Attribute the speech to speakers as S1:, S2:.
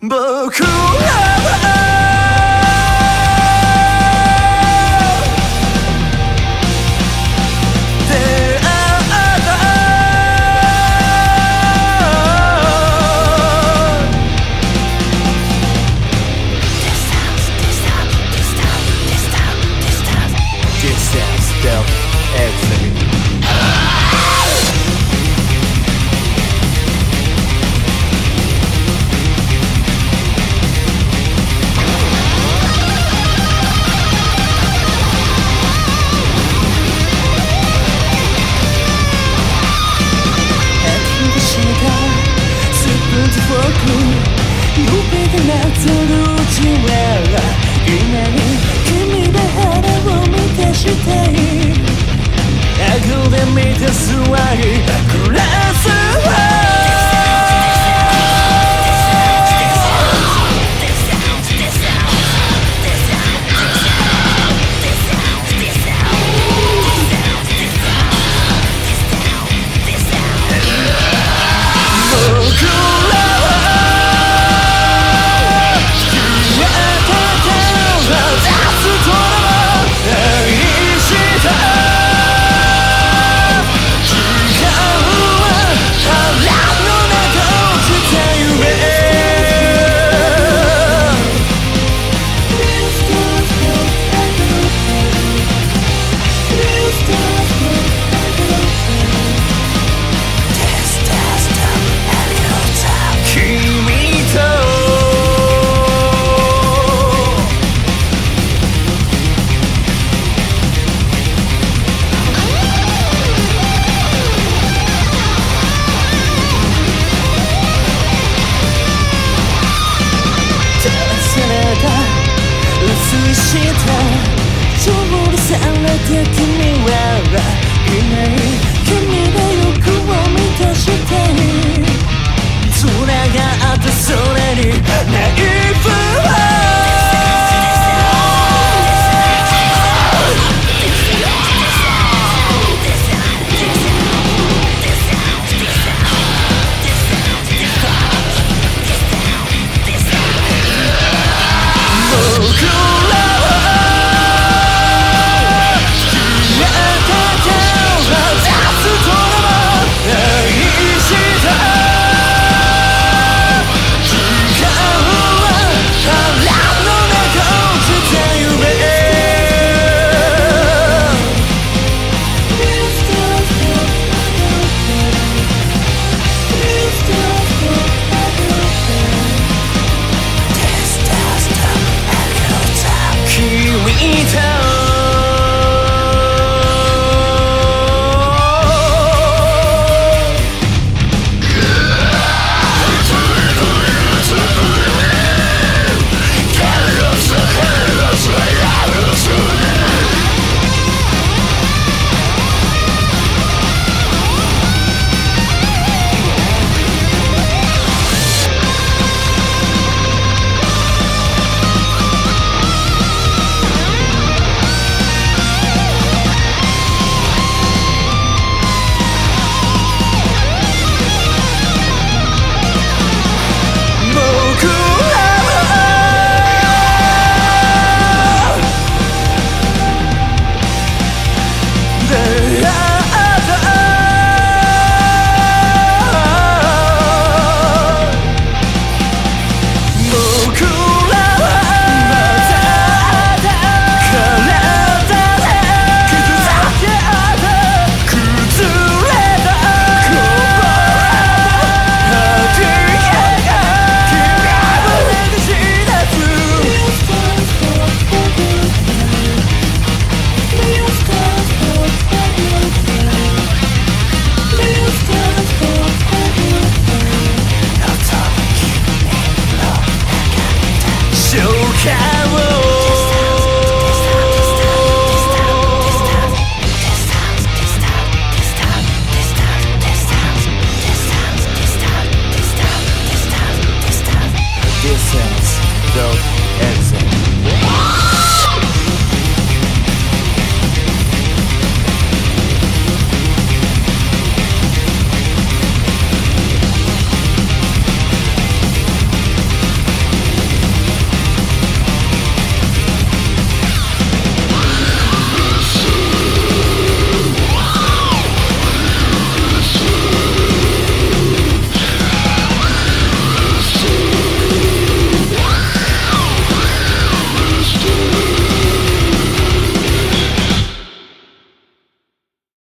S1: 僕は
S2: 夏のうはに君で花を満たしたい顎で満たすわり。水して。上りされて君はいない君が欲を満た